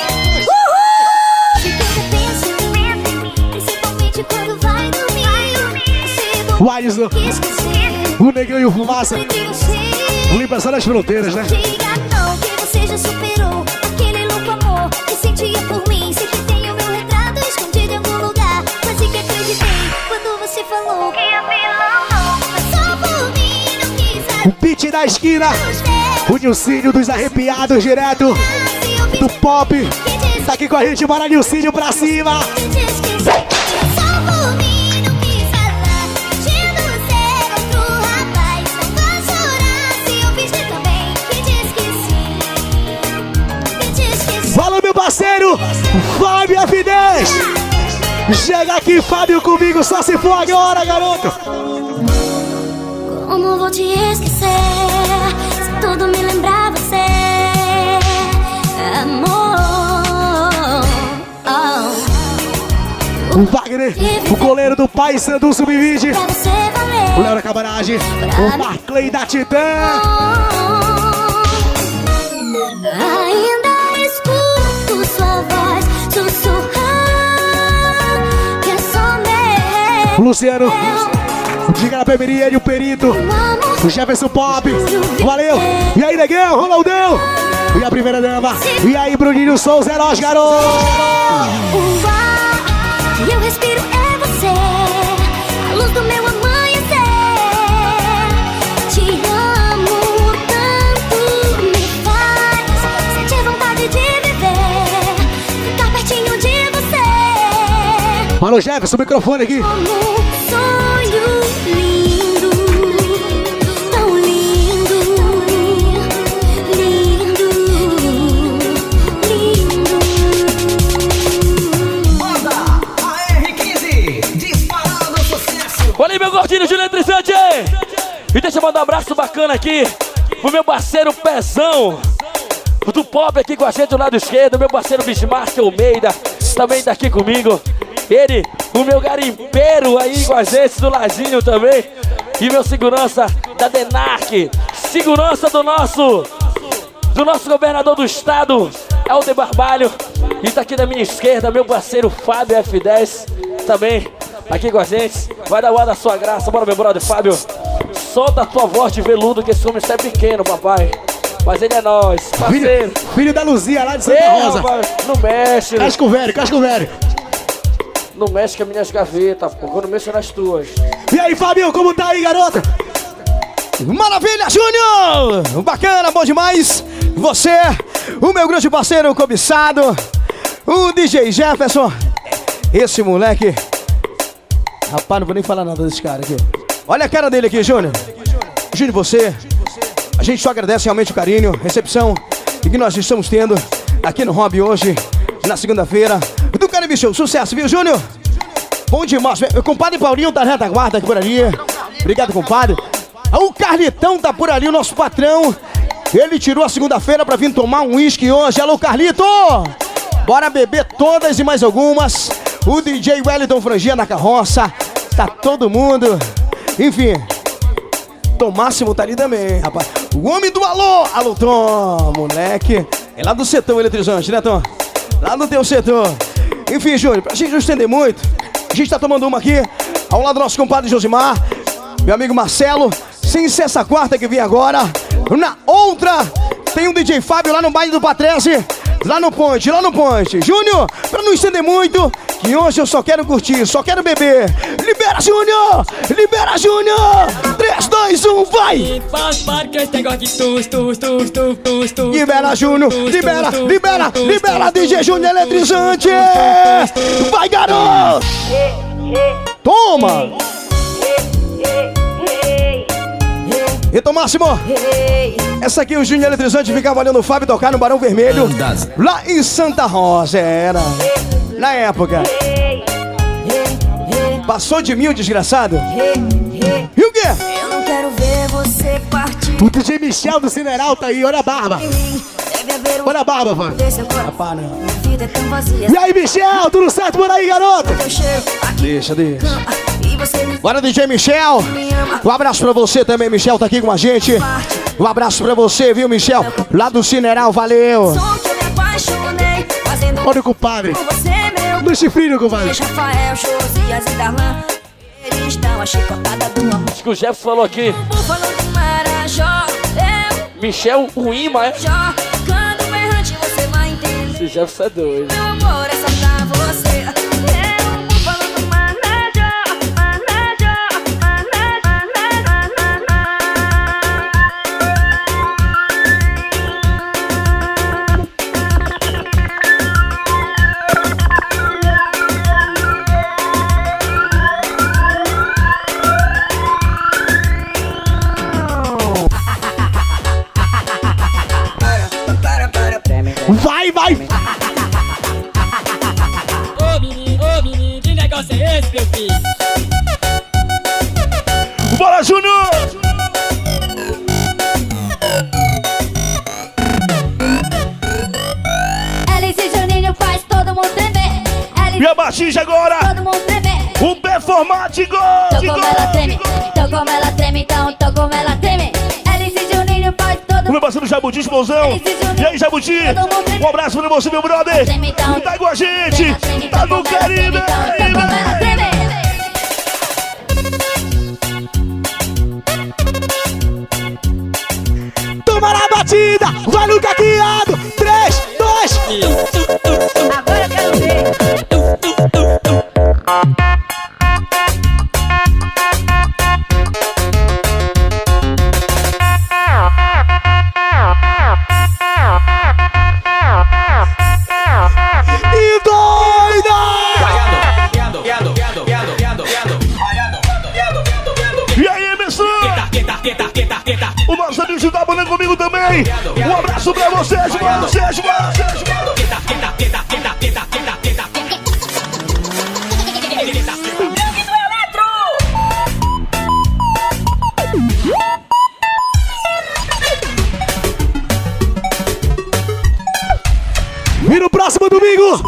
O Alisson, o Negão e o Fumaça. Limpação das fronteiras, né? Diga não que você já superou o beat da esquina, o Nilcínio dos arrepiados direto do pop. Tá aqui com a gente, bora Nilcínio pra cima. Fala meu parceiro, Fábio F10. Chega aqui, Fábio, comigo, só se for agora, garoto. Vou te esquecer Se tudo me lembrar você Amor oh. O Wagner, o goleiro do Pai Sandu Sub-20. O Léo da Camaragem, o Marclay da Titã. Ainda escuto sua voz sussurrar Que é só meu Luciano, diga na Pemeria e o Perito. O Jefferson Pop, valeu. E aí, Negão, Ronaldão. E a primeira dama. E aí, Bruninho Souza, Heróis, garoto. O ar que eu respiro é você A luz do meu amanhecer Te amo tanto Me faz sentir vontade de viver Ficar pertinho de você Mano, Jefferson, o microfone aqui. Gordinho de eletrizante! E deixa eu mandar um abraço bacana aqui pro meu parceiro Pezão, do pop aqui com a gente do lado esquerdo, meu parceiro Bismarck Almeida, também tá aqui comigo. Ele, o meu garimpeiro aí com a gente do ladinho também. E meu segurança da Denac, segurança do nosso, do nosso governador do estado, Helder Barbalho. E tá aqui na minha esquerda, meu parceiro Fábio F10, também aqui com a gente. Vai dar o ar da sua graça, bora meu brother Fábio. Solta a tua voz de veludo, que esse homem é pequeno, papai. Mas ele é nós, parceiro. Filho, filho da Luzia lá de Santa Rosa. rapaz, não mexe. Casco velho, casco velho. Não mexe com as minhas gavetas, pô. Quando mexo nas tuas. E aí, Fabio, como tá aí, garota? Maravilha, Júnior! Bacana, bom demais! Você, o meu grande parceiro cobiçado, o DJ Jefferson. Esse moleque. Rapaz, não vou nem falar nada desse cara aqui. Olha a cara dele aqui, Júnior. Júnior, você. A gente só agradece realmente o carinho, recepção e que nós estamos tendo aqui no Hobby hoje, na segunda-feira. Do Caribe Show. Sucesso, viu, Júnior? Bom demais. O compadre Paulinho tá na retaguarda aqui por ali. Obrigado, compadre. Ah, O Carlitão tá por ali, o nosso patrão. Ele tirou a segunda-feira pra vir tomar um uísque hoje. Alô, Carlito! Bora beber todas e mais algumas. O DJ Wellington Frangia na carroça. Tá todo mundo. Enfim. Tom Máximo tá ali também, rapaz. O homem do alô! Alô, Tom, moleque. É lá do setor eletrizante, né, Tom? Lá no teu setor. Enfim, Júnior, pra gente não estender muito, a gente tá tomando uma aqui, ao lado do nosso compadre Josimar, meu amigo Marcelo, sem ser essa quarta que vem agora. Na outra, tem o DJ Fábio lá no baile do Patrese, lá no Ponte, lá no Ponte. Júnior, pra não estender muito, que hoje eu só quero curtir, só quero beber. Libera, Júnior! Libera, Júnior! 3, 2, 1, vai! Libera, Júnior! Libera, libera, libera, DJ Júnior eletrizante! Vai, garoto! Toma! Então, Máximo, essa aqui o Júnior Eletrizante ficava olhando o Fábio tocar no Barão Vermelho, lá em Santa Rosa, era. Na época. Passou de mil, desgraçado? E o quê? Eu não quero ver você partir O DJ Michel do Cineral tá aí, olha a barba. Olha a barba, mano. Rapaz, não. vida é tão vazia E aí, Michel, tudo certo por aí, garoto? Deixa, deixa. Bora, DJ Michel. Um abraço pra você também, Michel, tá aqui com a gente. Um abraço pra você, viu, Michel? Lá do Cineral, valeu. Olha o compadre. por você, meu Do chifrinho, compadre. Acho que o Jeff falou aqui. Michel, o imã, é? Jó Quando o errante você vai entender Esse Jeff é doido. Meu amor é só pra você Jabuti Explosão. E aí, Jabuti? Um abraço pra você, meu brother. Tá com a gente. Tá no Caribe. E no próximo domingo,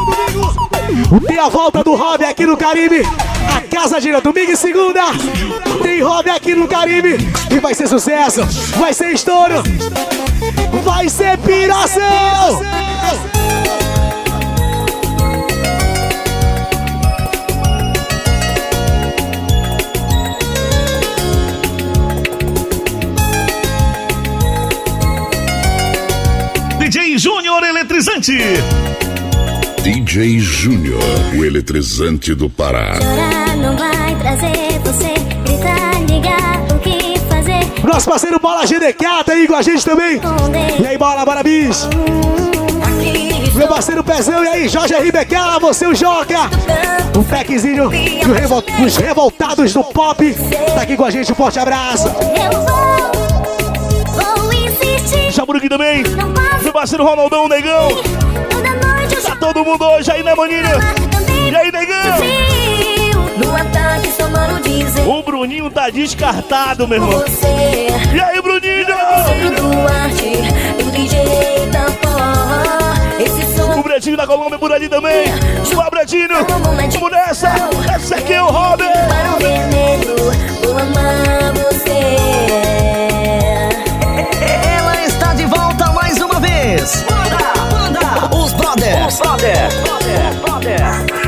tem a volta do Hobby aqui no Caribe. A Casa Gira, domingo e segunda. Tem Hobby aqui no Caribe. E vai ser sucesso, vai ser estouro, vai ser piração. Eletrizante. DJ Júnior, o eletrizante do Pará. Chorar não vai trazer você. Gritar, ligar, o que fazer? Nosso parceiro Bola GDK tá aí com a gente também. E aí, Bola, bora, bis. Meu parceiro Pezão, e aí, Jorge Ribequela, você o Joca. O Peckzinho do revol- dos revoltados do pop. Tá aqui com a gente, um forte abraço. Vou insistir. Chamando aqui também. Meu parceiro Ronaldão, Negão. Tá todo mundo hoje aí, né, maninho? E aí, Negão? O Bruninho tá descartado, meu irmão. E aí, Bruninho? Esse O Bretinho da Colômbia por ali também. Chua, Bretinho. Vamos nessa. Essa aqui é o Robin. Para o vermelho, vou amar você. Banda, os brothers. Os brothers. Brother, brother.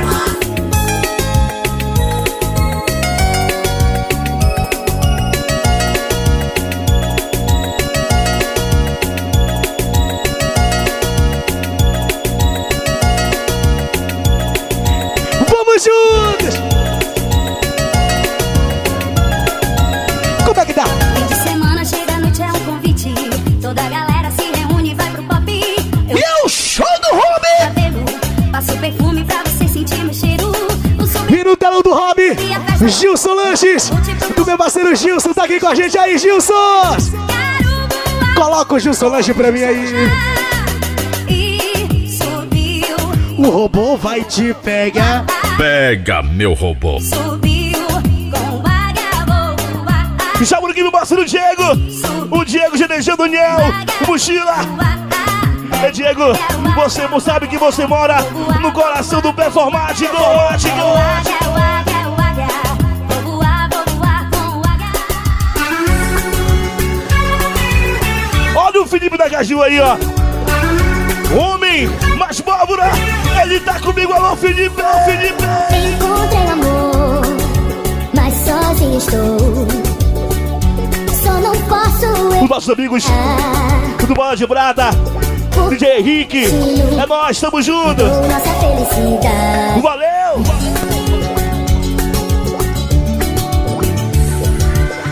Gilson Lanches. Do meu parceiro Gilson tá aqui com a gente aí, Gilson! Coloca o Gilson Lanches pra mim aí. O robô vai te pegar. Pega, meu robô. vagabundo. Chamando aqui meu parceiro Diego. O Diego GDG do Niel. O Mochila. É, Diego, você não sabe que você mora no coração do performático. Mático. Olha o Felipe da Caju aí, ó. Homem, mais pólvora. Ele tá comigo, alô, Felipe. Alô, Felipe. Encontrei amor, mas sozinho estou. Só não posso Os nossos amigos do Bola de Brada. DJ Henrique. É nós, tamo junto. nossa felicidade. Valeu.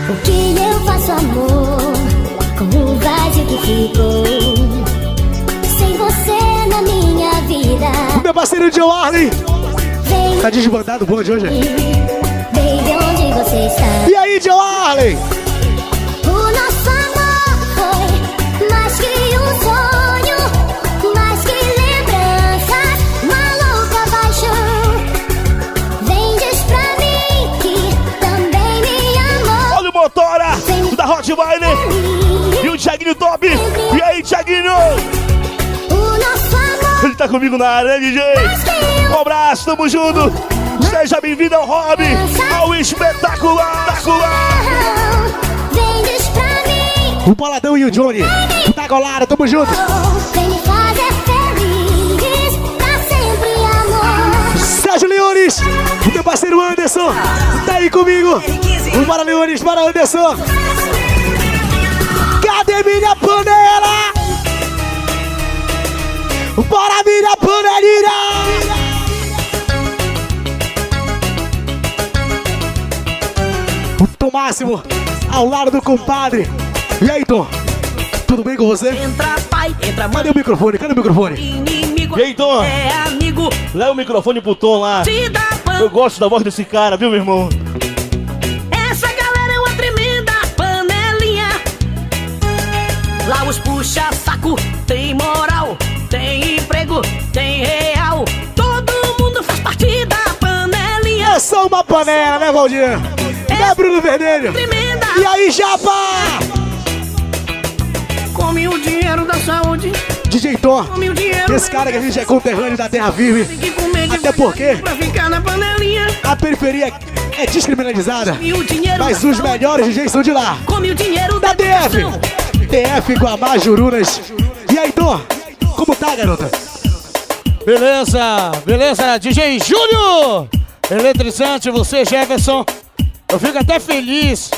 O que eu faço, amor, que ficou? Sem você na minha vida. O meu parceiro Joe Arley. Vem, Tá desbandado o bonde hoje? baby, onde você está? E aí, Joe Arley? O nosso amor foi mais que um sonho, mais que lembranças, uma louca paixão. Vem, diz pra mim que também me amou. Olha o Motora da Hot Top. E aí, Thiaguinho? O Ele tá comigo na área, né, DJ? Um abraço, tamo junto. Seja bem-vindo ao hobby, ao espetacular. O Boladão e o Johnny. Tá colado, tamo junto. Sérgio Leones, o teu parceiro Anderson, tá aí comigo. Bora, Leones, bora, Anderson. Minha panela? Bora, minha panelinha! O Tom Máximo, ao lado do compadre. E aí, Tom? Tudo bem com você? Entra pai, entra Cadê o microfone? Cadê o microfone? inimigo. E aí, Tom? É amigo. Leva o microfone pro Tom lá. Eu gosto da voz desse cara, viu, meu irmão? Os puxa saco, tem moral, tem emprego, tem real. Todo mundo faz parte da panelinha. É só uma panela, né, Valdir? É Bruno Vermelho. Tremenda. E aí, Japa? Come o dinheiro da saúde. DJ dinheiro. esse cara que a gente é conterrâneo da Terra Vive. Até porque pra ficar na panelinha. a periferia é descriminalizada. Mas da os melhores DJs são de lá. Come o dinheiro Da DF. DF, Guamá, Jurunas. E aí, Tom? Como tá, garota? Beleza, beleza, DJ Júnior! Eletrizante, você, Jefferson. Eu fico até feliz,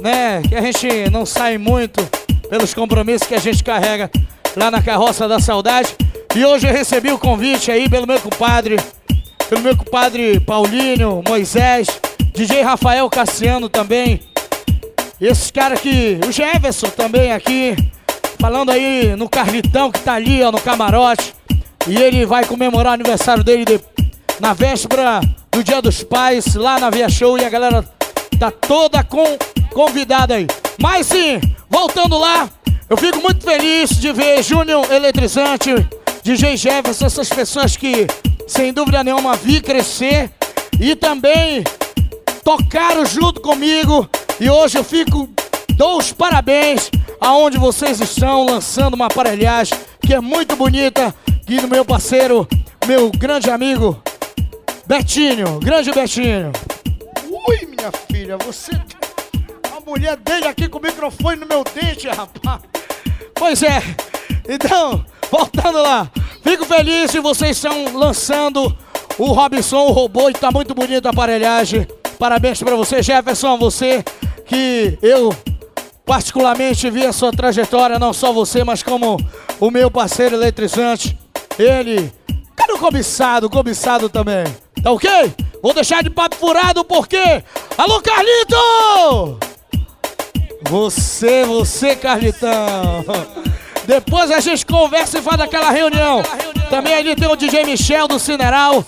né, que a gente não sai muito pelos compromissos que a gente carrega lá na Carroça da Saudade. E hoje eu recebi o convite aí pelo meu compadre, pelo meu compadre Paulinho, Moisés, DJ Rafael Cassiano também. Esses caras aqui, o Jefferson também aqui, falando aí no Carlitão que tá ali, ó, no camarote. E ele vai comemorar o aniversário dele de- na véspera do Dia dos Pais, lá na Via Show. E a galera tá toda com, convidada aí. Mas sim, voltando lá, eu fico muito feliz de ver Júnior Eletrizante, DJ Jefferson, essas pessoas que, sem dúvida nenhuma, vi crescer. E também tocaram junto comigo e hoje eu fico dou os parabéns aonde vocês estão lançando uma aparelhagem que é muito bonita e do meu parceiro, meu grande amigo Betinho, grande Betinho. Ui, minha filha, você a mulher dele aqui com o microfone no meu dente, rapaz. Pois é. Então, voltando lá. Fico feliz que vocês estão lançando o Robinson, o robô, e tá muito bonita a aparelhagem. Parabéns pra você, Jefferson, você que eu particularmente vi a sua trajetória, não só você, mas como o meu parceiro eletrizante. Ele, o cobiçado? Cobiçado também. Tá ok? Vou deixar de papo furado porque. Alô, Carlito! Você, você, Carlitão. Depois a gente conversa e faz aquela reunião. Também ali tem o DJ Michel do Cineral.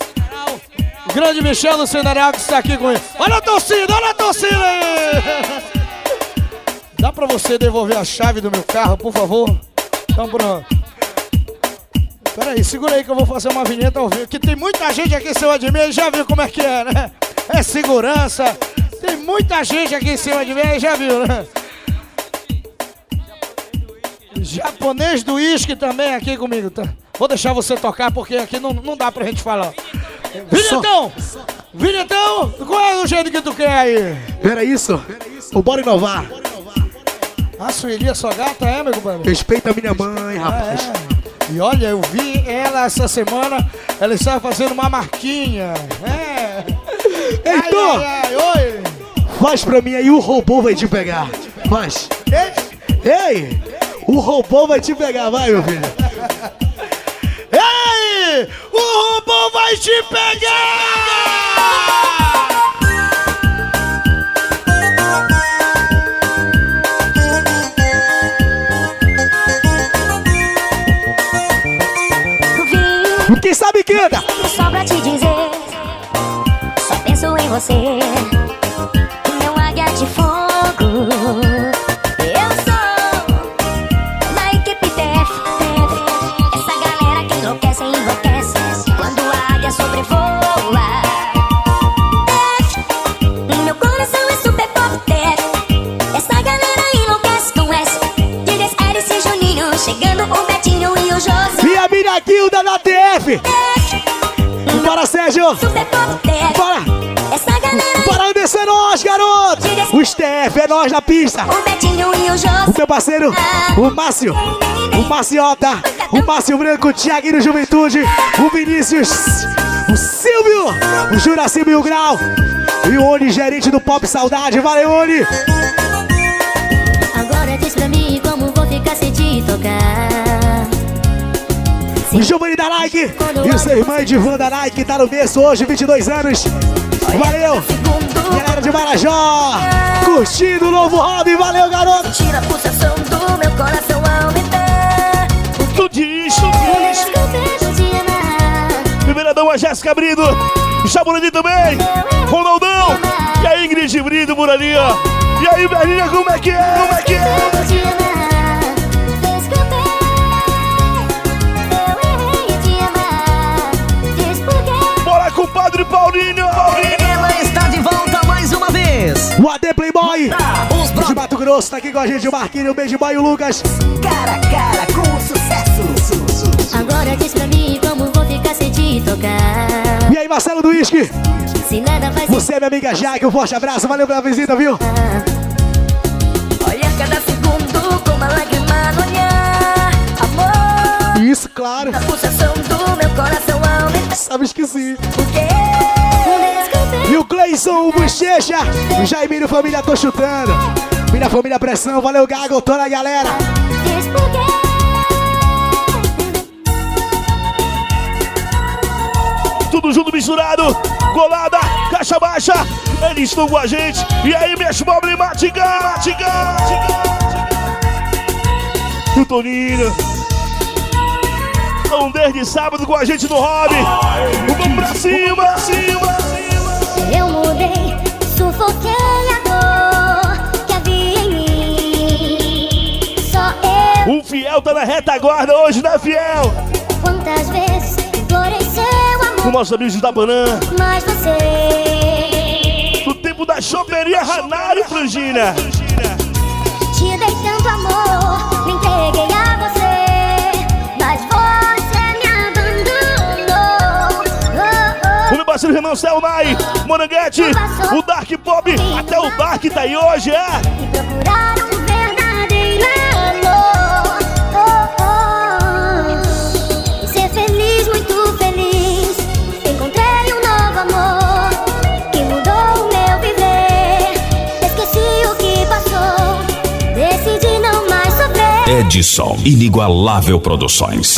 Grande Michel do que está aqui comigo. Olha a torcida, olha a torcida! Dá pra você devolver a chave do meu carro, por favor? Então pronto. Pera aí, segura aí que eu vou fazer uma vinheta ao vivo. Que tem muita gente aqui em cima de mim já viu como é que é, né? É segurança. Tem muita gente aqui em cima de mim já viu, né? Japonês do uísque também aqui comigo, tá? Vou deixar você tocar porque aqui não, não dá pra gente falar. Vinhetão! Vinhetão! Qual é o jeito que tu quer aí? Pera isso. O Bora Inovar. A Sueli é sua gata, é, meu compadre? Respeita a minha mãe, rapaz. É. E olha, eu vi ela essa semana, ela estava fazendo uma marquinha. É. Heitor! Oi! Faz pra mim aí, o robô vai te pegar. Faz. Ei! O robô vai te pegar, vai, meu filho. Vai te pegar! Quem sabe canta! Só pra te dizer, só penso em você. Guilda da TF! Bora, Sérgio. Bora. Bora, Anderson, é nós, garoto. O Steph, é nós na pista. O Betinho e o Jô. O meu parceiro, o Márcio. O Maciota. O Márcio Branco, o Thiaguinho Juventude. O Vinícius. O Silvio. O Juraci Mil Grau. E o Oni, gerente do Pop Saudade. Valeu, Oni. Agora diz pra mim como vou ficar sem te tocar. Giovanni da Nike e o seu irmão de Van da Nike tá no berço hoje, 22 anos. Valeu! Galera de Marajó, curtindo o novo hobby, valeu garoto! Tira a pulsação do meu coração aumentar. Tu diz, tu diz. Primeira dama Jéssica Brido, Chaburani também, Ronaldão, e a Ingrid Brido por ali, ó. E aí, Berlinha, como é que é? Como é que é? Paulinho! Paulinho! Ela está de volta mais uma vez. O AD Playboy de Mato Grosso tá aqui com a gente, o Marquinhos, o Beijo Boy e o Lucas. Cara a cara com sucesso. Agora diz pra mim como vou ficar sem te tocar. E aí, Marcelo do Whisky? Se nada faz Você, minha amiga Jaque, um forte abraço, valeu pela visita, viu? Olha cada segundo com uma lágrima no olhar. Amor, Isso, claro. a pulsação do meu coração Sabe que sim. Porque E o Cleison, o Bochecha, o Jaimiro Família, tô chutando. Minha família Pressão, valeu Gago, toda a galera. Tudo junto, misturado, colada, caixa baixa, eles estão com a gente. E aí, minhas problemáticas, O Toninho. Estão desde sábado com a gente no hobby. Vamos pra cima, pra cima. eu mudei, sufoquei a dor que havia em mim. Só eu, O Fiel tá na retaguarda hoje, né, Fiel? quantas vezes implorei seu Com amor, nossos amigos da Banana. mas você No tempo da choperia Ranário, Frangina. te dei tanto amor, me entreguei a você, O parceiro Renan Selnai, Moranguete, o Dark Pop, até o Dark tá aí hoje, é? procurar um verdadeiro amor. Oh, oh. E ser feliz, muito feliz. Encontrei um novo amor que mudou o meu viver. Esqueci o que passou, decidi não mais sofrer. Edson Inigualável Produções.